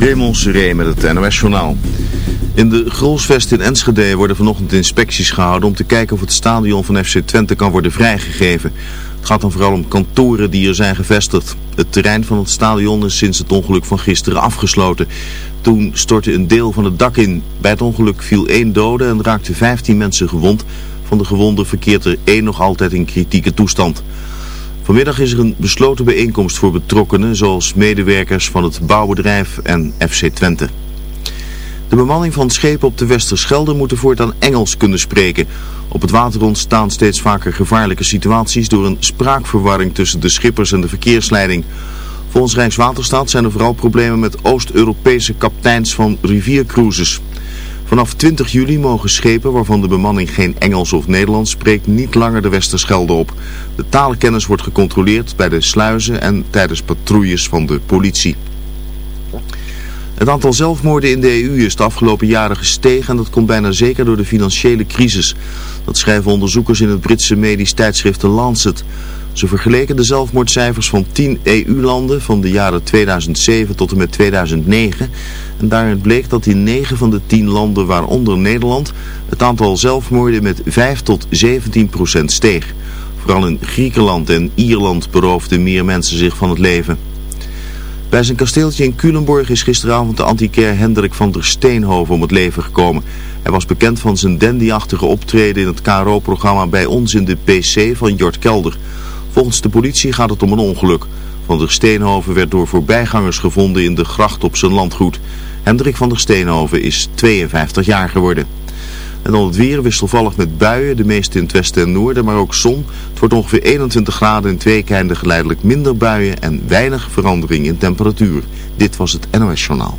Raymond Seré met het NOS-journaal. In de Grolsvest in Enschede worden vanochtend inspecties gehouden om te kijken of het stadion van FC Twente kan worden vrijgegeven. Het gaat dan vooral om kantoren die er zijn gevestigd. Het terrein van het stadion is sinds het ongeluk van gisteren afgesloten. Toen stortte een deel van het dak in. Bij het ongeluk viel één dode en raakten 15 mensen gewond. Van de gewonden verkeert er één nog altijd in kritieke toestand. Vanmiddag is er een besloten bijeenkomst voor betrokkenen, zoals medewerkers van het bouwbedrijf en FC Twente. De bemanning van schepen op de Westerschelde moet voortaan Engels kunnen spreken. Op het water ontstaan steeds vaker gevaarlijke situaties door een spraakverwarring tussen de schippers en de verkeersleiding. Volgens Rijkswaterstaat zijn er vooral problemen met Oost-Europese kapteins van riviercruises. Vanaf 20 juli mogen schepen waarvan de bemanning geen Engels of Nederlands spreekt niet langer de Westerschelde op. De talenkennis wordt gecontroleerd bij de sluizen en tijdens patrouilles van de politie. Het aantal zelfmoorden in de EU is de afgelopen jaren gestegen en dat komt bijna zeker door de financiële crisis. Dat schrijven onderzoekers in het Britse medisch tijdschrift The Lancet. Ze vergeleken de zelfmoordcijfers van 10 EU-landen van de jaren 2007 tot en met 2009. En daarin bleek dat in 9 van de 10 landen, waaronder Nederland, het aantal zelfmoorden met 5 tot 17 procent steeg. Vooral in Griekenland en Ierland beroofden meer mensen zich van het leven. Bij zijn kasteeltje in Culemborg is gisteravond de antiquair Hendrik van der Steenhoven om het leven gekomen. Hij was bekend van zijn dandyachtige optreden in het KRO-programma Bij ons in de PC van Jort Kelder. Volgens de politie gaat het om een ongeluk. Van der Steenhoven werd door voorbijgangers gevonden in de gracht op zijn landgoed. Hendrik van der Steenhoven is 52 jaar geworden. En dan het weer wisselvallig met buien, de meeste in het westen en noorden, maar ook zon. Het wordt ongeveer 21 graden in twee keinde geleidelijk minder buien en weinig verandering in temperatuur. Dit was het NOS Journaal.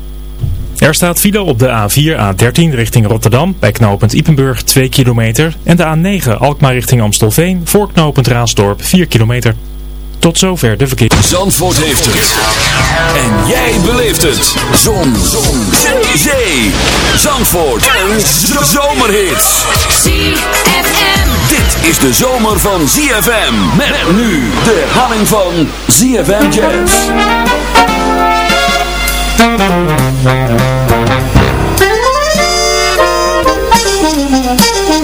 Er staat file op de A4, A13 richting Rotterdam bij knooppunt Ipenburg 2 kilometer. En de A9 Alkmaar richting Amstelveen voor knooppunt Raasdorp 4 kilometer. Tot zover de verkeer. Zandvoort heeft het. En jij beleeft het. Zon. Zon. Zee. Zandvoort. En zomerhits. ZFM. Dit is de zomer van ZFM. Met nu de herhaling van ZFM Jazz. Thank you.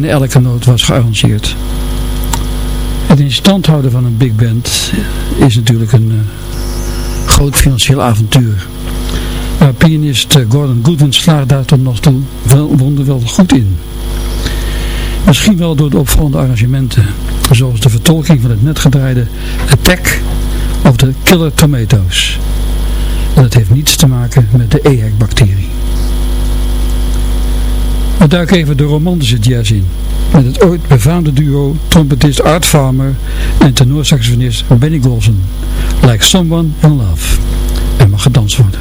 Bijna elke noot was gearrangeerd. Het in stand houden van een big band is natuurlijk een uh, groot financieel avontuur. Maar pianist eh, Gordon Goodwin slaagt daar tot nog toe wel, wonderwel goed in. Misschien wel door de opvallende arrangementen, zoals de vertolking van het net gedraaide Attack of de Killer Tomatoes. En dat heeft niets te maken met de EHEC-bacterie. We duiken even de romantische jazz in. Met het ooit befaamde duo trompetist Art Farmer en tenorsaxofonist Benny Golson. Like Someone in Love. Er mag gedanst worden.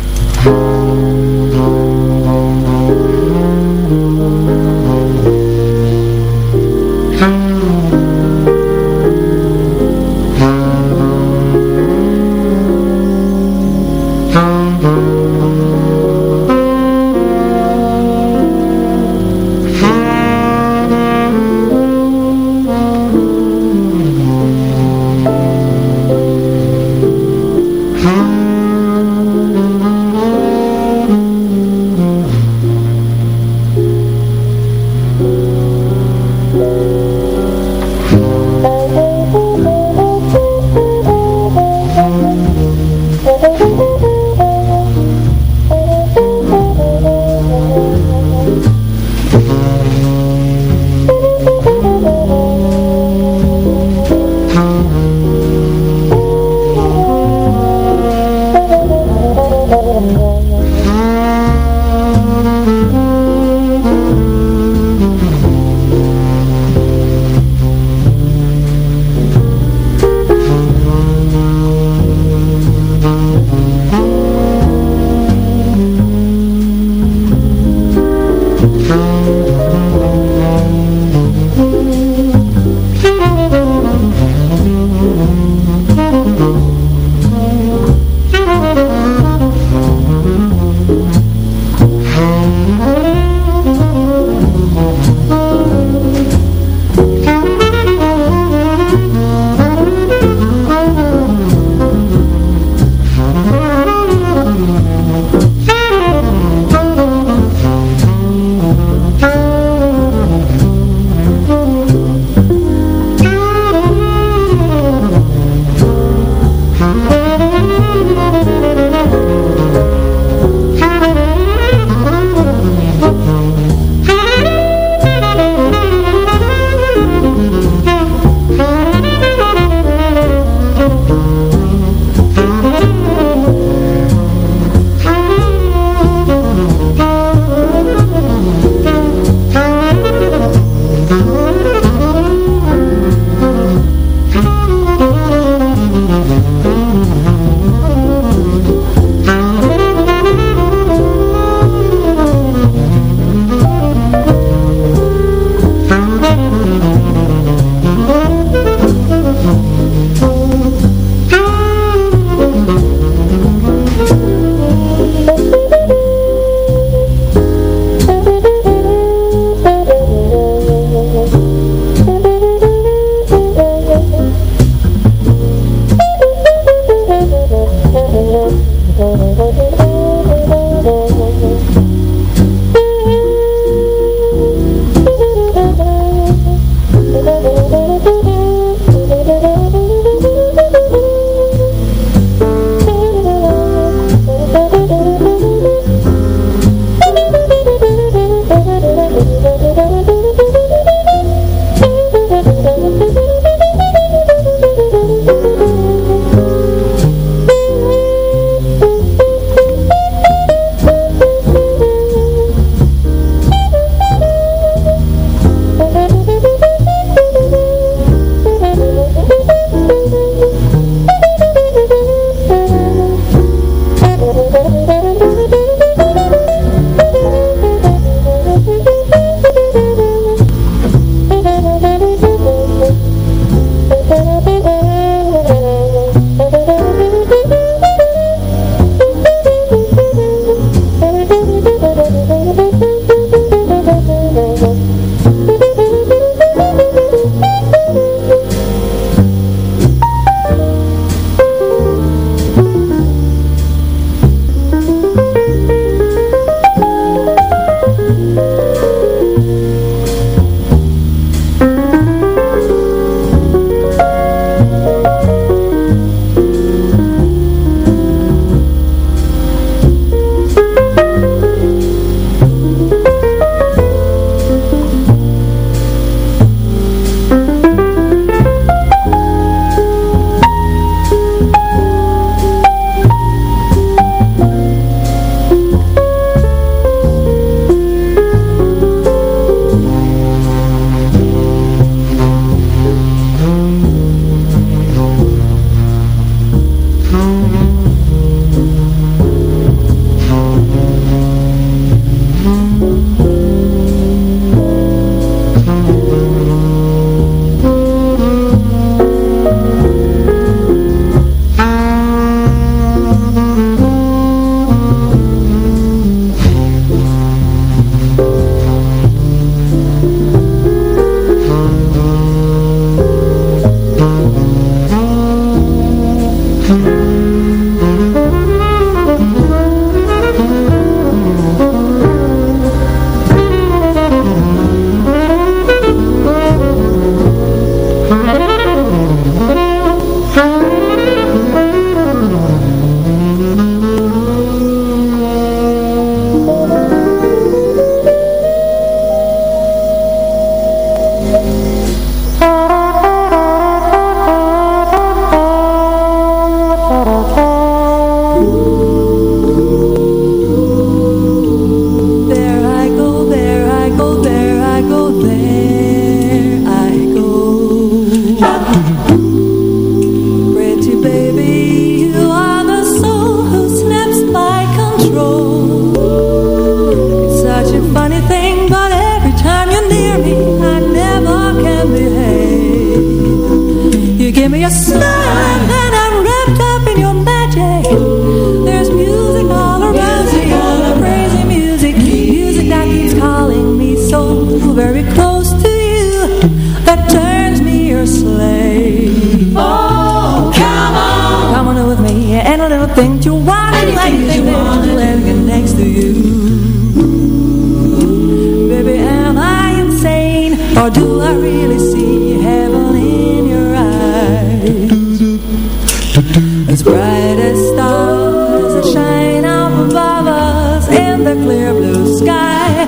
In the clear blue sky.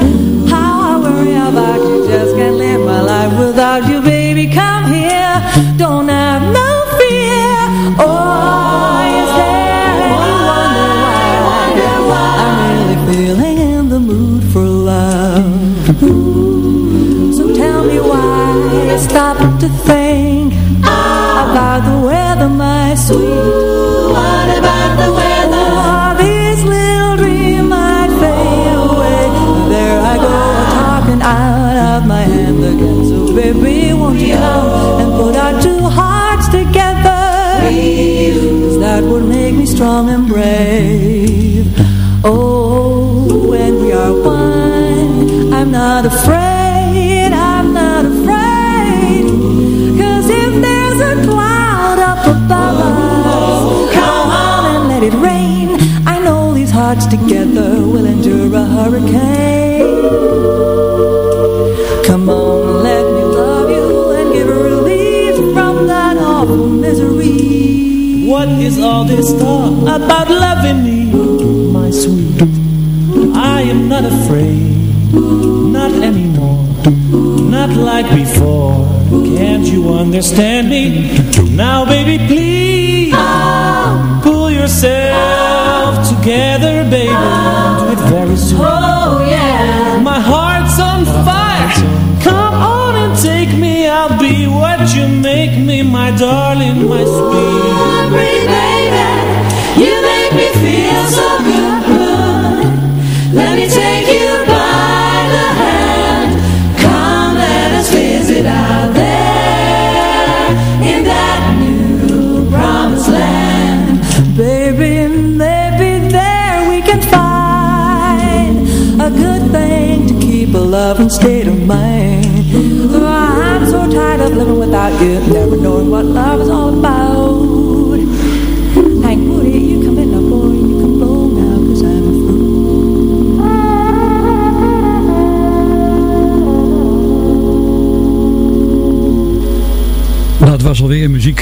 How I worry about you, just can't live my life without you, baby. Come here, don't have no fear. Oh, is there why I'm really feeling in the mood for love? So tell me why stop to think about the weather, my sweet. Afraid, I'm not afraid. Cause if there's a cloud up above us, come on and let it rain. I know these hearts together will endure a hurricane. Come on, let me love you and give relief from that awful misery. What is all this talk about loving me, before. Can't you understand me? Now, baby, please pull yourself together, baby. Do it very soon. Oh yeah. My heart's on fire. Come on and take me. I'll be what you make me, my darling, my sweet. Pretty baby, you make me feel so good.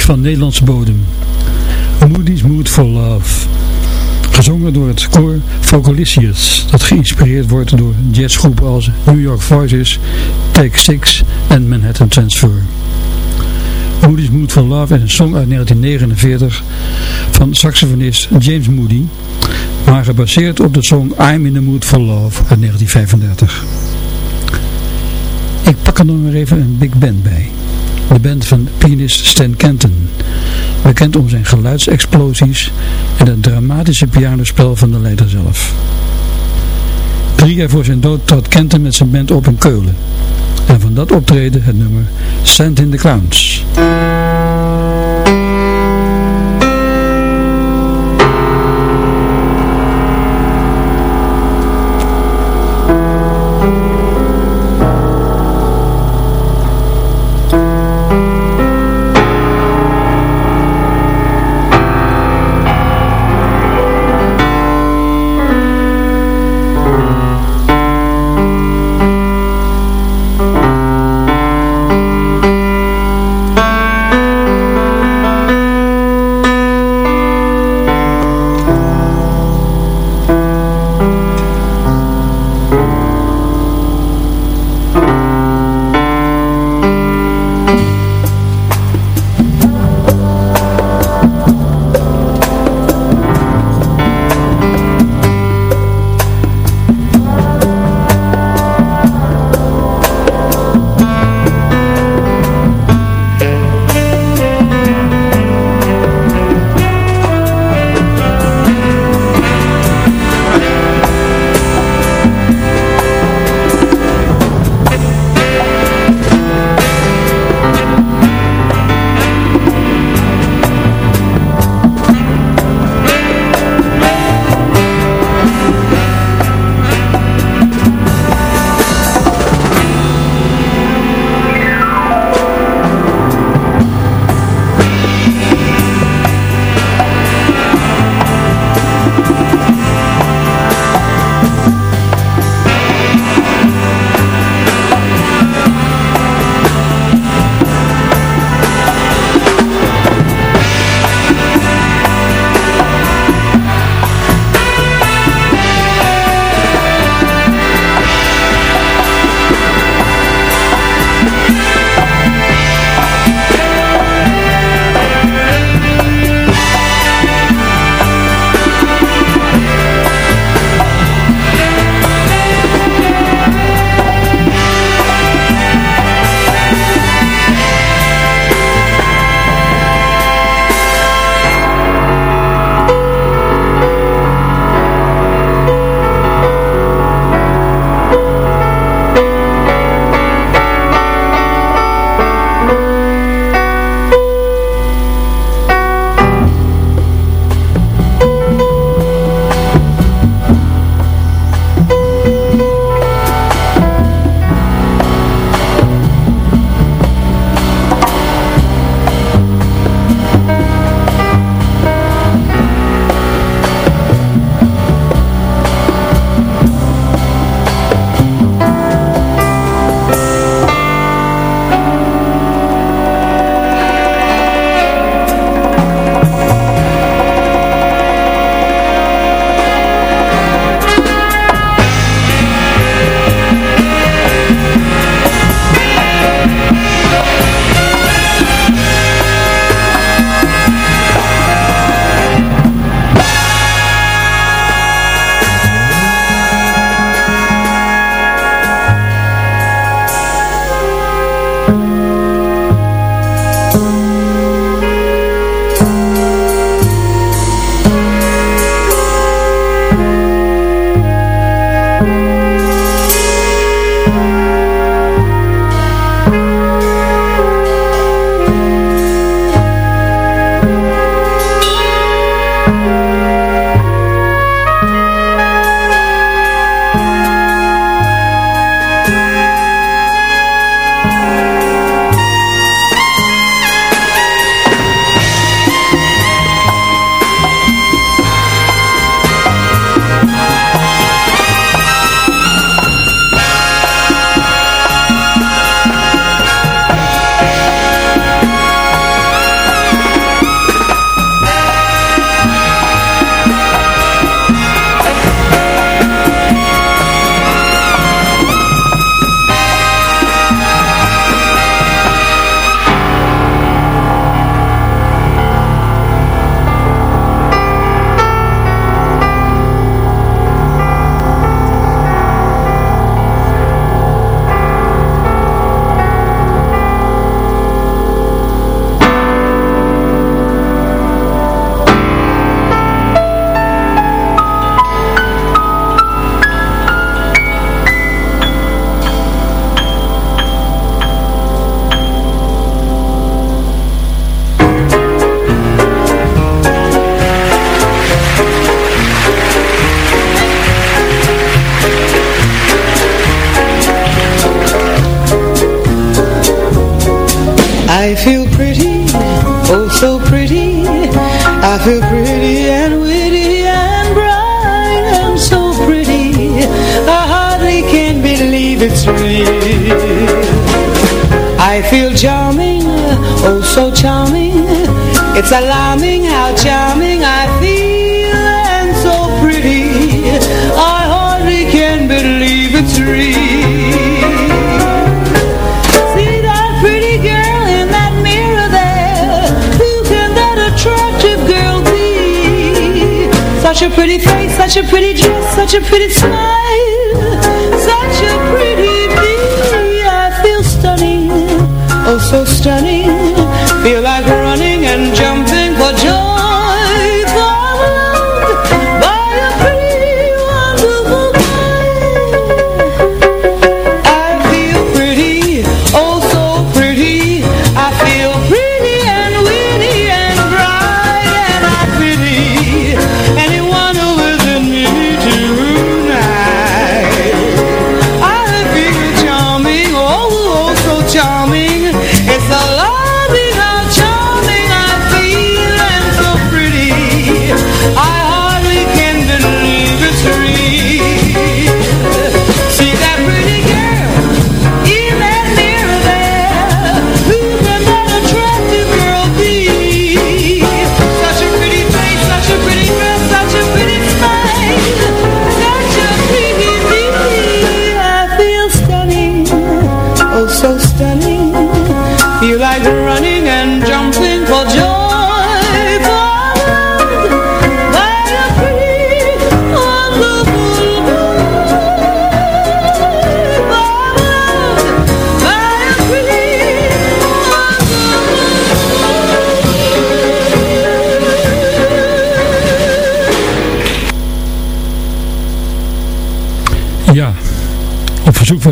Van Nederlandse bodem. Moody's Mood for Love. Gezongen door het koor Vocalicious, dat geïnspireerd wordt door jazzgroepen als New York Voices, Take Six en Manhattan Transfer. Moody's Mood for Love is een song uit 1949 van saxofonist James Moody, maar gebaseerd op de song I'm in the Mood for Love uit 1935. Ik pak er nog maar even een big band bij. De band van pianist Stan Kenton, bekend om zijn geluidsexplosies en het dramatische pianospel van de leider zelf. Drie jaar voor zijn dood trad Kenton met zijn band op in Keulen. En van dat optreden het nummer Send in the Clowns.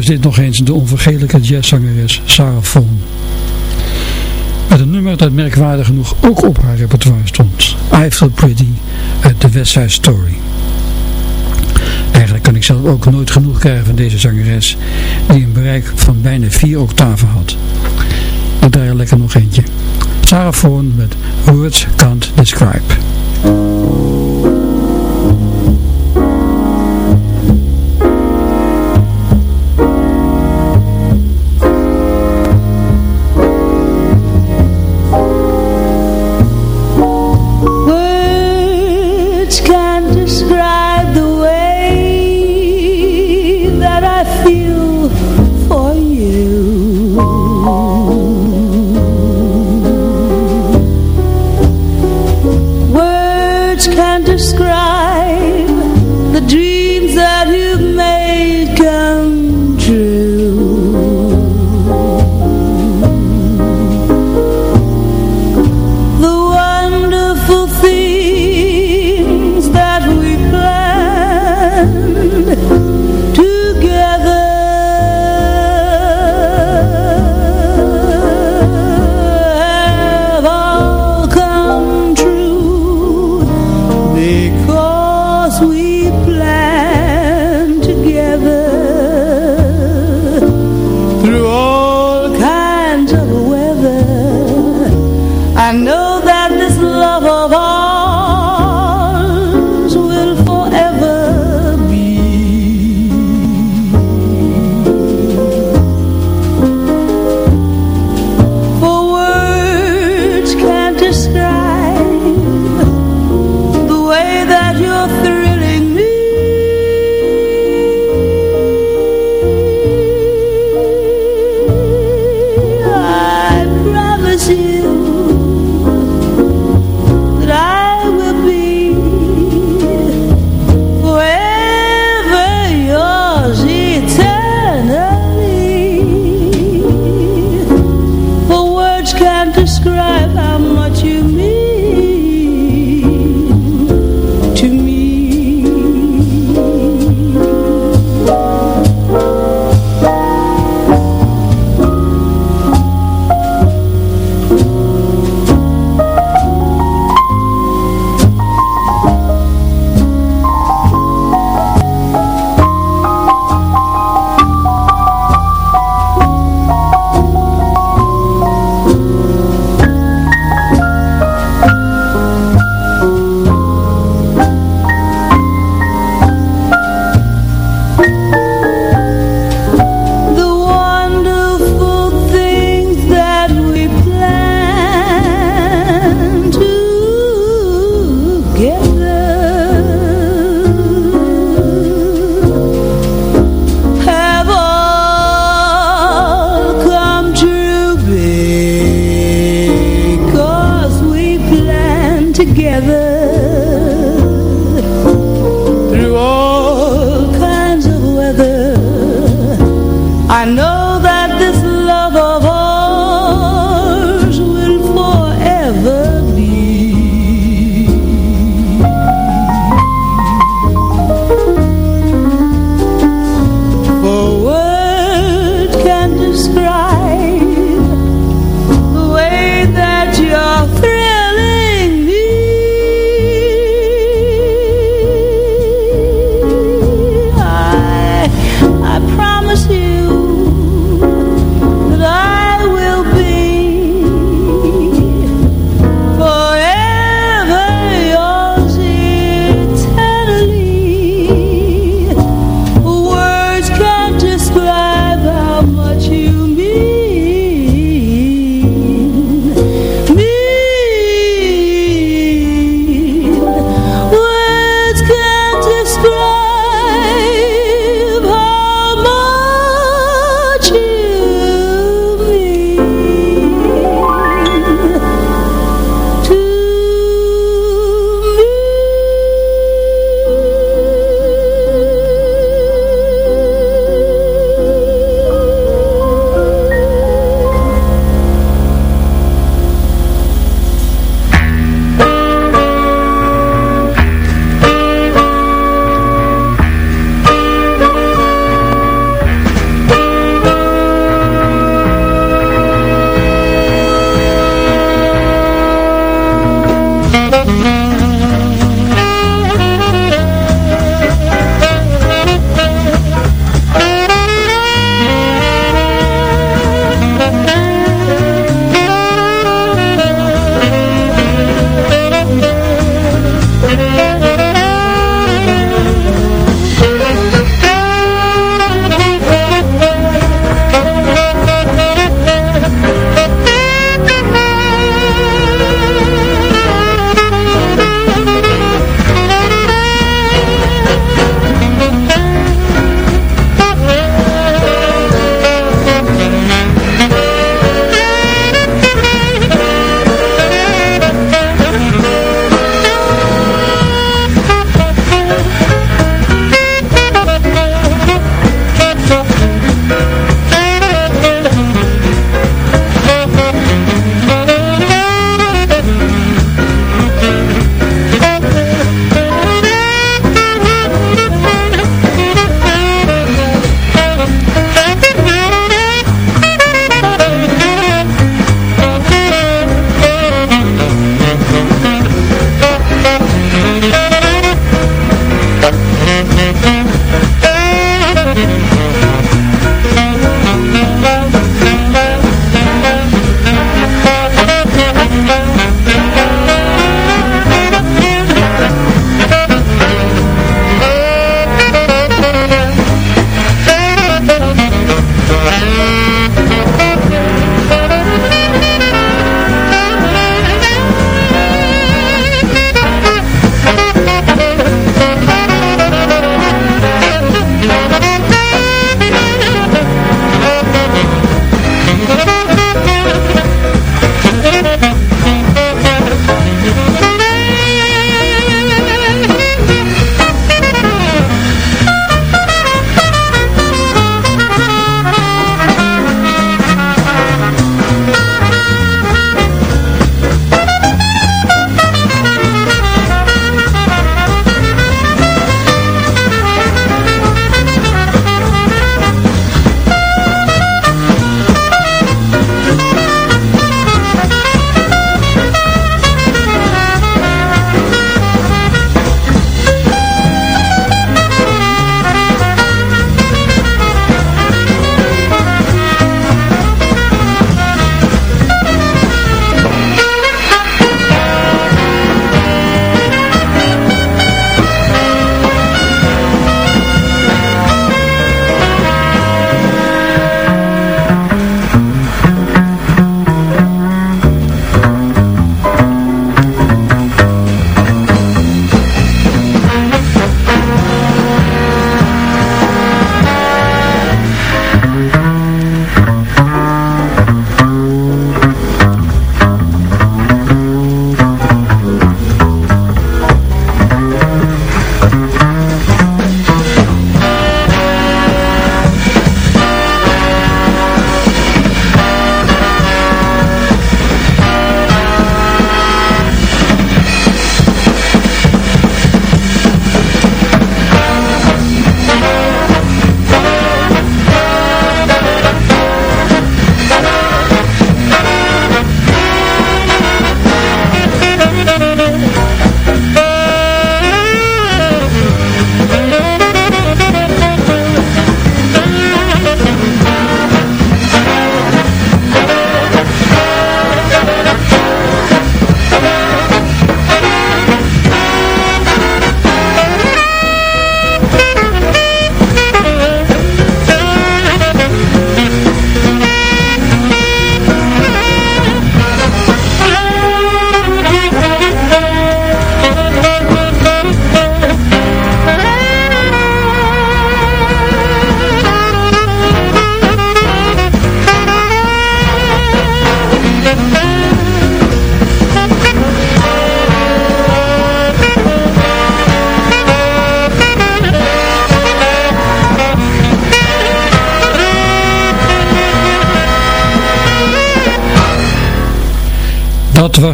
Dit nog eens de onvergetelijke jazzzangeres Sarah Vaughan. Met een nummer dat merkwaardig genoeg ook op haar repertoire stond. I Feel Pretty uit The West Side Story. Eigenlijk kan ik zelf ook nooit genoeg krijgen van deze zangeres, die een bereik van bijna vier octaven had. Ik draai er lekker nog eentje. Sarah Vaughan met Words Can't Describe.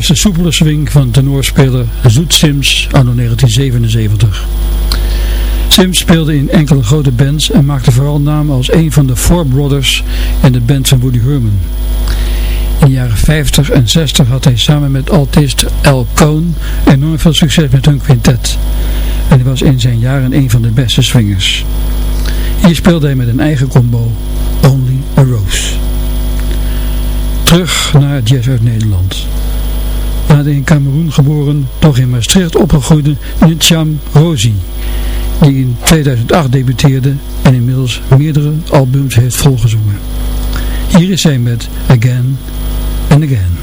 Was de soepele swing van tenorspeler Zoet Sims anno 1977. Sims speelde in enkele grote bands en maakte vooral naam als een van de Four Brothers in de band van Woody Herman. In de jaren 50 en 60 had hij samen met altist Al Cohn enorm veel succes met hun quintet. En hij was in zijn jaren een van de beste swingers. Hier speelde hij met een eigen combo, Only a Rose. Terug naar jazz uit Nederland. Waar de in Cameroen geboren, toch in Maastricht opgegroeide Ncham Rosie, die in 2008 debuteerde en inmiddels meerdere albums heeft volgezongen. Hier is hij met Again and Again.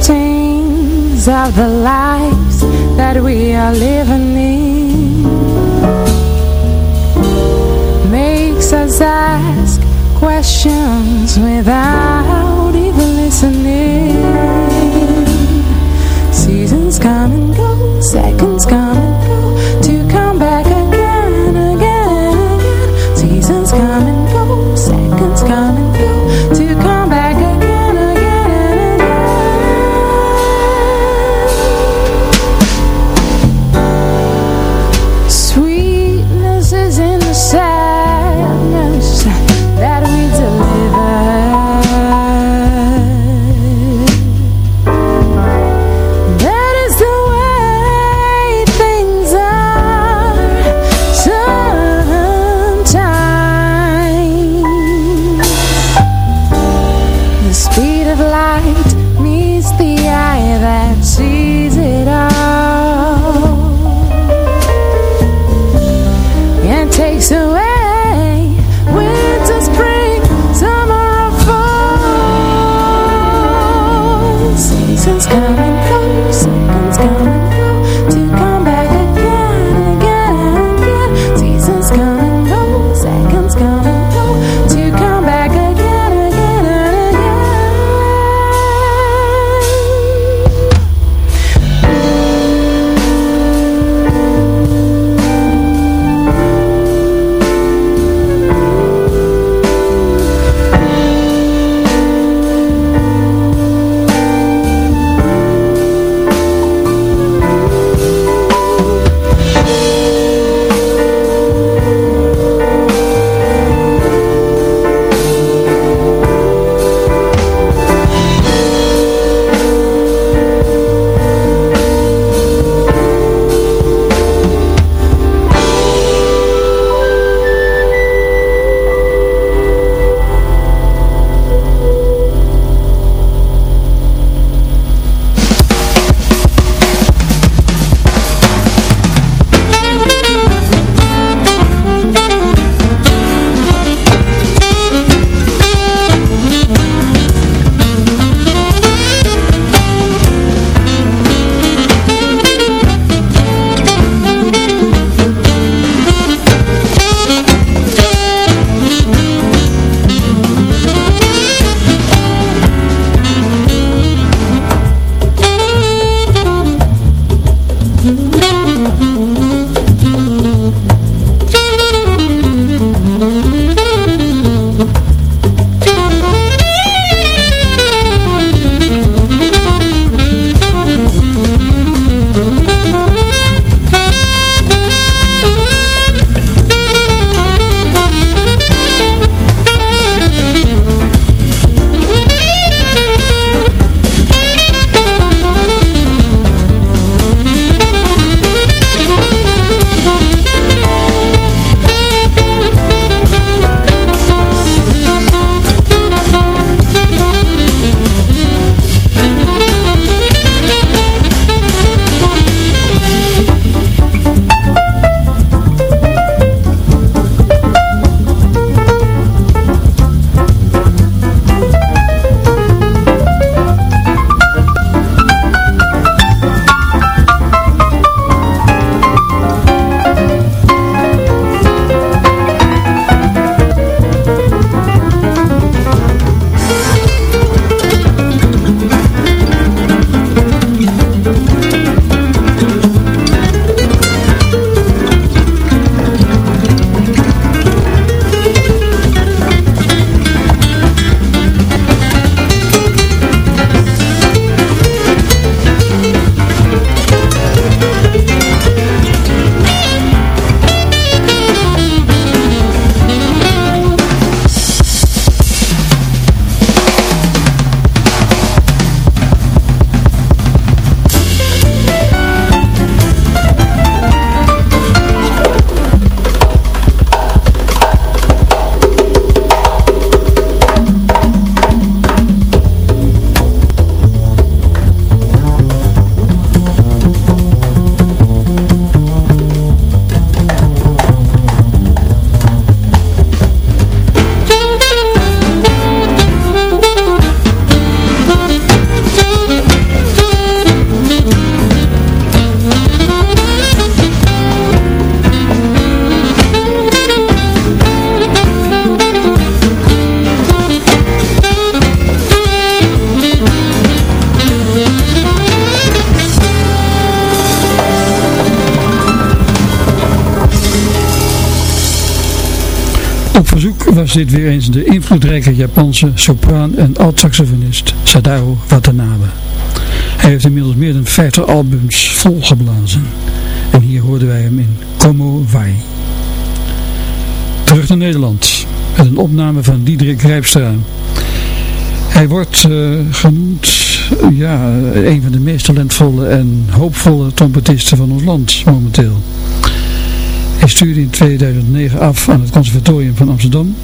Printings of the lives that we are living in makes us ask questions without even listening. Seasons come and go, seconds come and go, was dit weer eens de invloedrijke Japanse sopraan en alt-saxofonist Sadao Watanabe. Hij heeft inmiddels meer dan 50 albums volgeblazen. En hier hoorden wij hem in Como Vai. Terug naar Nederland. Met een opname van Diederik Rijpstra. Hij wordt uh, genoemd ja, een van de meest talentvolle en hoopvolle trompetisten van ons land momenteel. Hij stuurde in 2009 af aan het Conservatorium van Amsterdam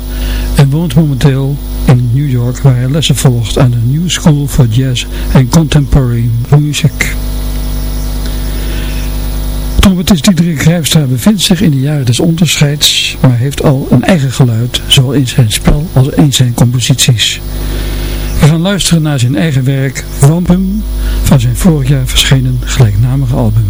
en woont momenteel in New York waar hij lessen volgt aan de New School for Jazz and Contemporary Music. Trompetist Diederik Rijpstra bevindt zich in de jaren des onderscheids, maar heeft al een eigen geluid, zowel in zijn spel als in zijn composities. We gaan luisteren naar zijn eigen werk Wampum van zijn vorig jaar verschenen gelijknamige album.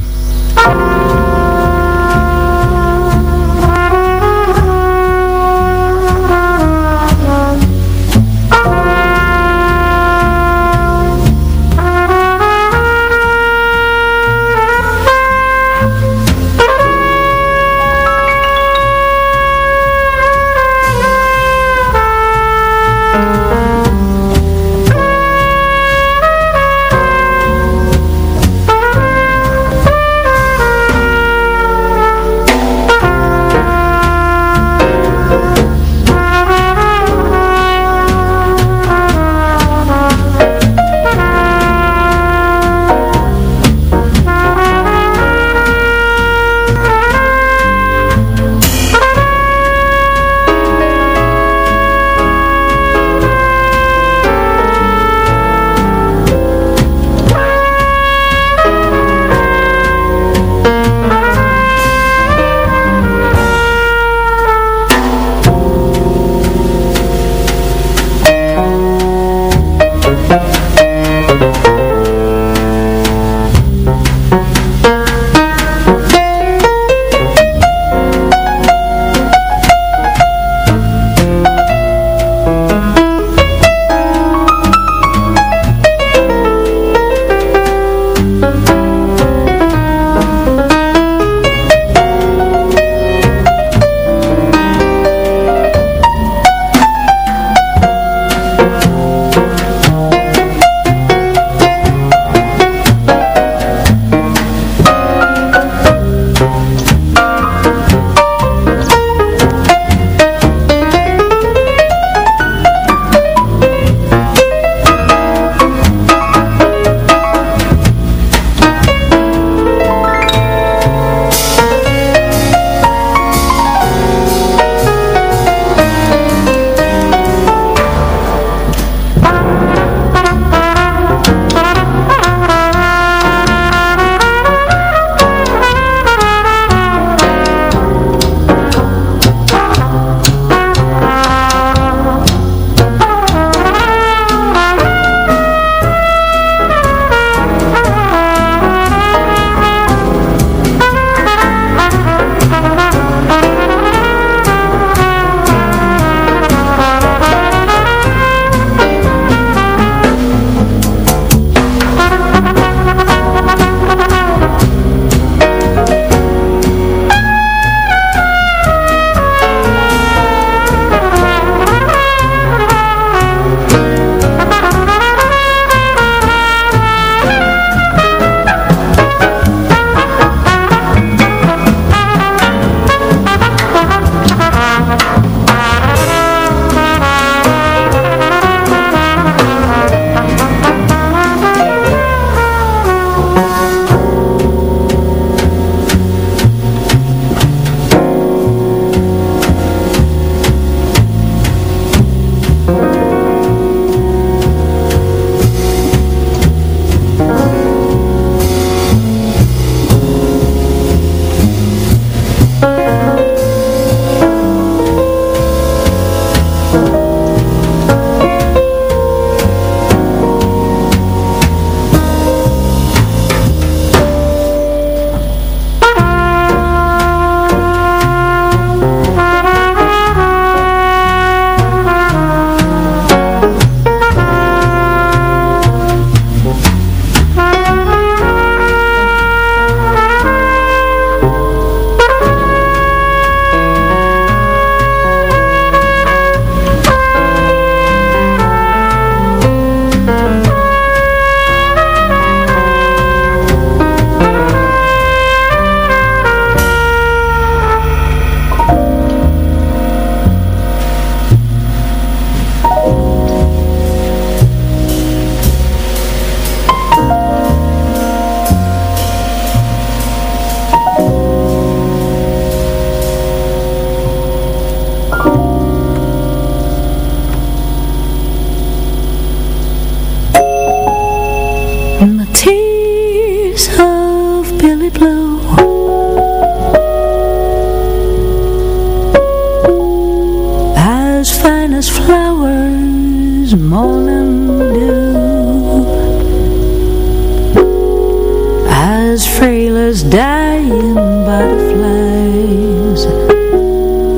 Trailers dying butterflies.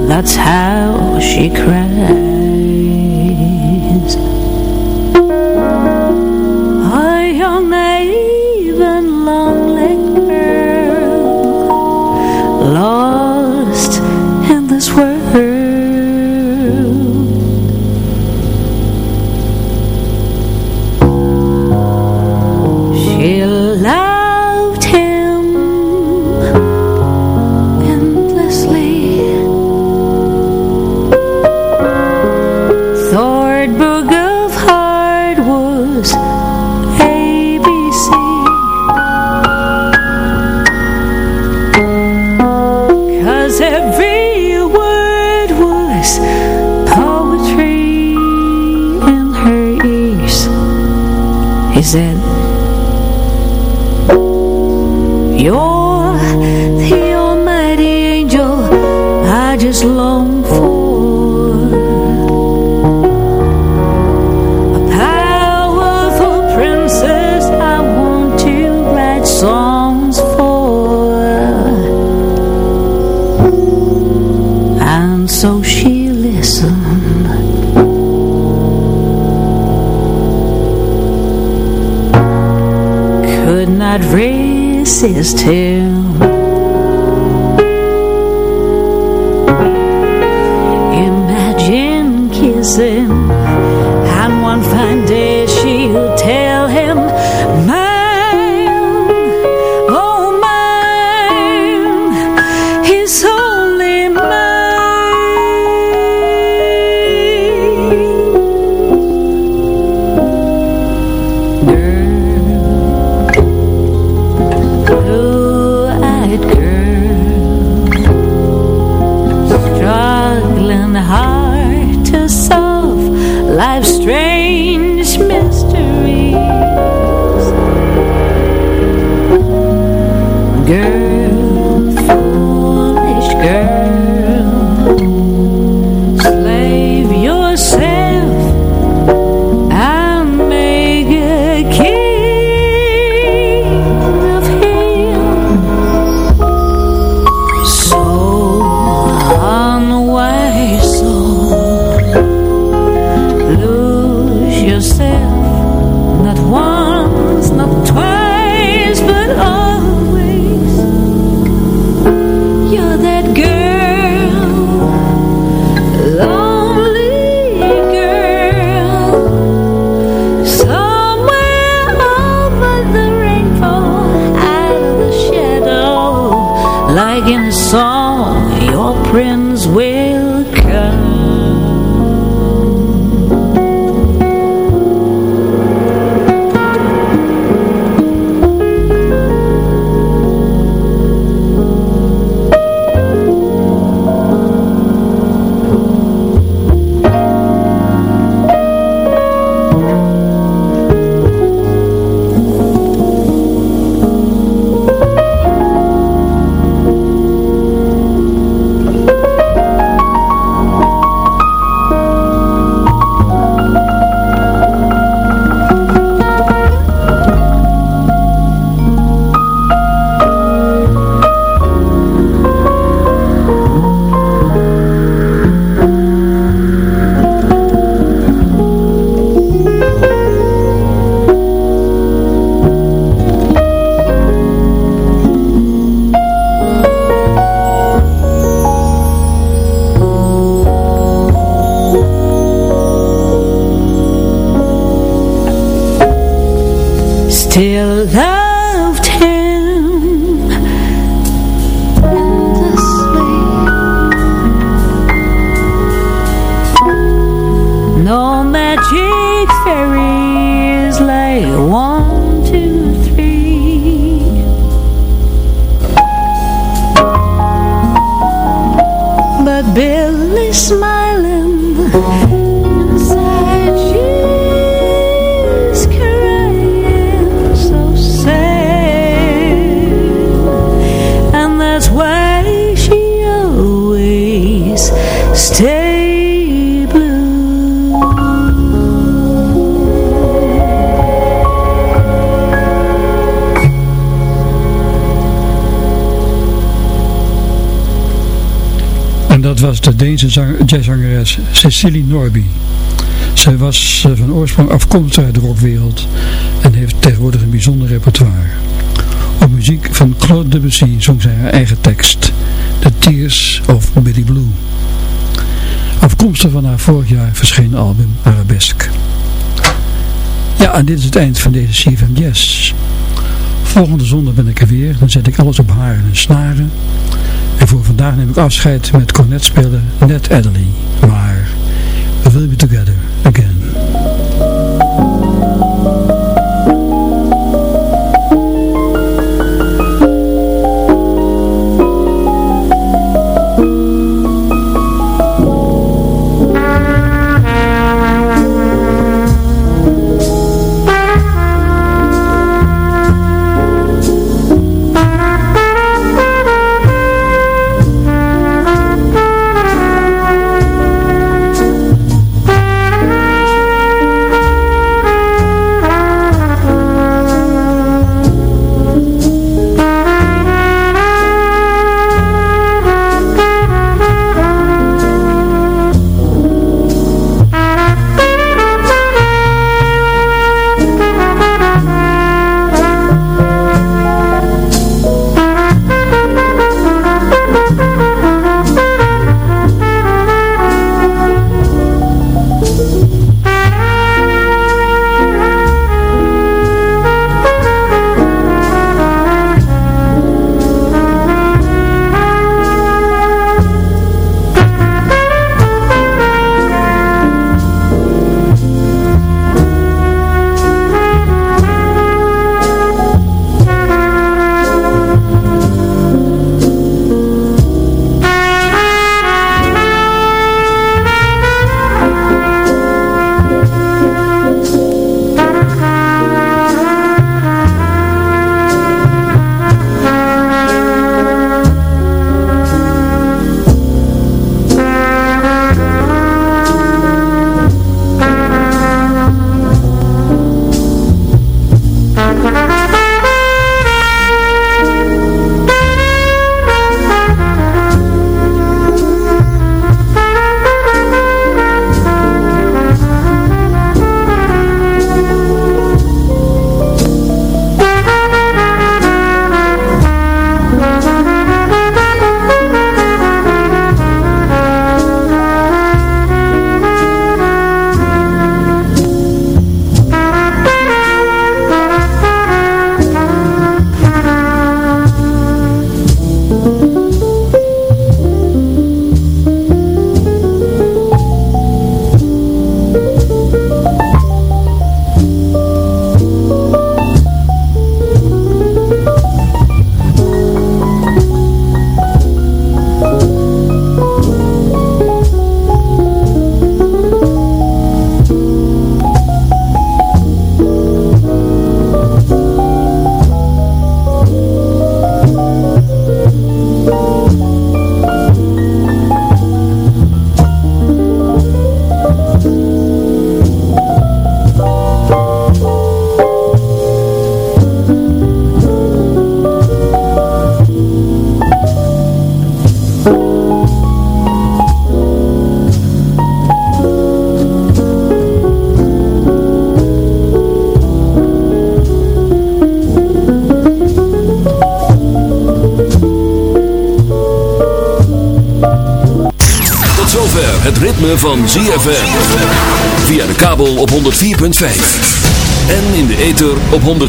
That's how she cried. Z. jazzzangeres Cecilie Norby. Zij was eh, van oorsprong afkomstig uit de rockwereld en heeft tegenwoordig een bijzonder repertoire. Op muziek van Claude Debussy zong zij haar eigen tekst, The Tears of Billy Blue. Afkomstig van haar vorig jaar verschenen album Arabesque. Ja, en dit is het eind van deze CFM Jazz. Volgende zondag ben ik er weer. Dan zet ik alles op haren en snaren. En voor vandaag neem ik afscheid met cornetspeler Ned Adderley.